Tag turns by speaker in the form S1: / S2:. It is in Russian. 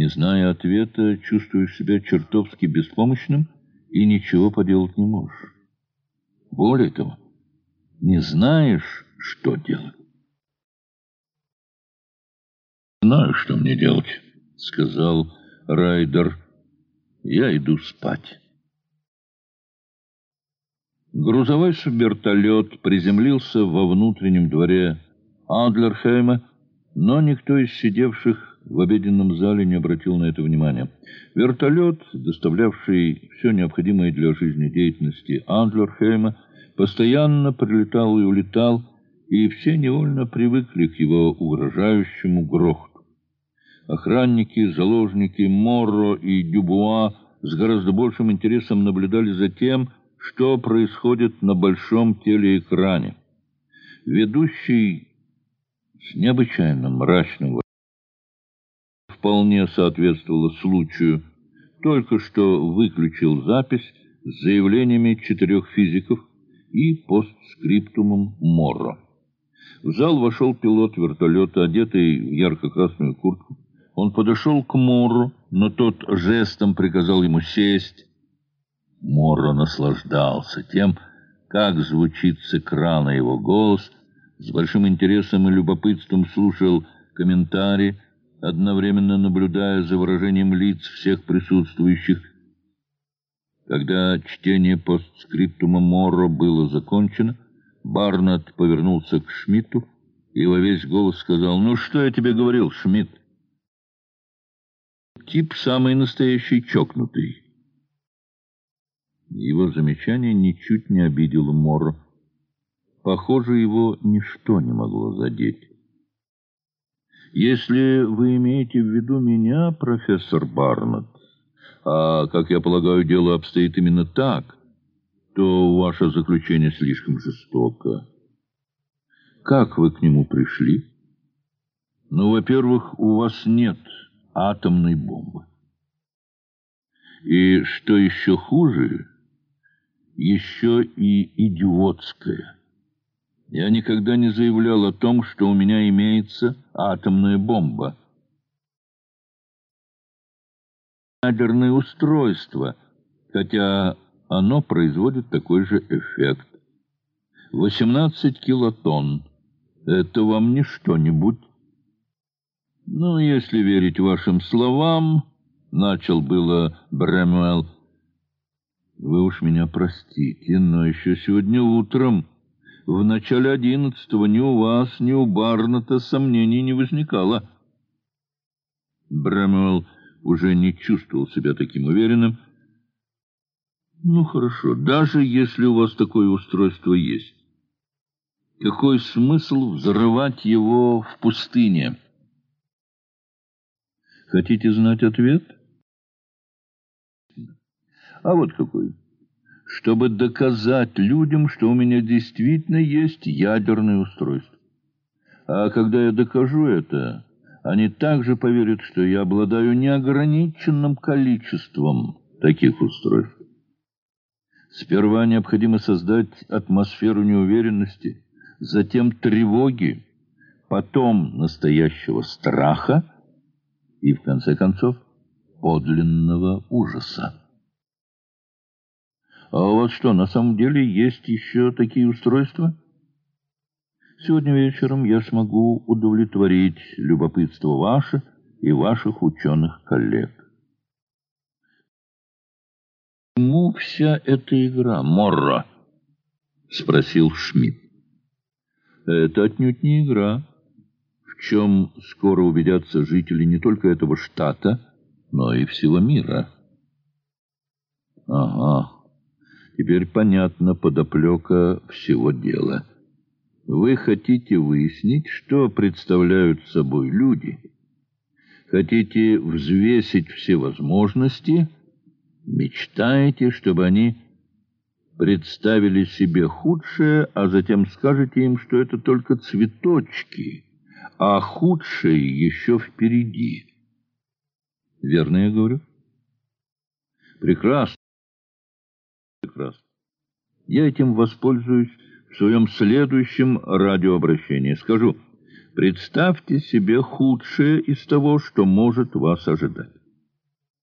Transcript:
S1: Не зная ответа, чувствуешь себя чертовски беспомощным и ничего поделать не можешь. Более того, не знаешь, что делать. «Знаю, что мне делать», — сказал Райдер. «Я иду спать». Грузовой вертолет приземлился во внутреннем дворе Адлерхейма, но никто из сидевших в обеденном зале не обратил на это внимания. Вертолет, доставлявший все необходимое для жизнедеятельности Адлерхейма, постоянно прилетал и улетал, и все невольно привыкли к его угрожающему грохоту. Охранники, заложники Морро и Дюбуа с гораздо большим интересом наблюдали за тем, что происходит на большом телеэкране. Ведущий с необычайно мрачным вполне соответствовало случаю, только что выключил запись с заявлениями четырех физиков и постскриптумом Морро. В зал вошел пилот вертолета, одетый в ярко-красную куртку. Он подошел к Морро, но тот жестом приказал ему сесть. Морро наслаждался тем, как звучит с экрана его голос, с большим интересом и любопытством слушал комментарии, одновременно наблюдая за выражением лиц всех присутствующих. Когда чтение постскриптума Морро было закончено, Барнетт повернулся к Шмидту и во весь голос сказал, «Ну что я тебе говорил, Шмидт? Тип самый настоящий чокнутый». Его замечание ничуть не обидело Морро. Похоже, его ничто не могло задеть. Если вы имеете в виду меня, профессор Барнетт, а, как я полагаю, дело обстоит именно так, то ваше заключение слишком жестоко. Как вы к нему пришли? Ну, во-первых, у вас нет атомной бомбы. И что еще хуже, еще и идиотская. Я никогда не заявлял о том, что у меня имеется атомная бомба. Ядерное устройство, хотя оно производит такой же эффект. 18 килотонн. Это вам не что-нибудь. Ну, если верить вашим словам, начал было Брэмуэлл. Вы уж меня простите, но еще сегодня утром... В начале одиннадцатого ни у вас, ни у Барната сомнений не возникало. Брэмуэлл уже не чувствовал себя таким уверенным. Ну, хорошо, даже если у вас такое устройство есть. Какой смысл взрывать его в пустыне? Хотите знать ответ? А вот какой чтобы доказать людям, что у меня действительно есть ядерное устройство. А когда я докажу это, они также поверят, что я обладаю неограниченным количеством таких устройств. Сперва необходимо создать атмосферу неуверенности, затем тревоги, потом настоящего страха и, в конце концов, подлинного ужаса. А у вас что, на самом деле есть еще такие устройства? Сегодня вечером я смогу удовлетворить любопытство ваше и ваших ученых-коллег. «Почему вся эта игра, Морро?» — спросил Шмидт. «Это отнюдь не игра, в чем скоро убедятся жители не только этого штата, но и всего мира». «Ага». Теперь понятна подоплека всего дела. Вы хотите выяснить, что представляют собой люди. Хотите взвесить все возможности, мечтаете, чтобы они представили себе худшее, а затем скажете им, что это только цветочки, а худшее еще впереди. Верно я говорю? Прекрасно прекрасно. Я этим воспользуюсь в своем следующем радиообращении. Скажу, Представьте себе худшее из того, что может вас ожидать.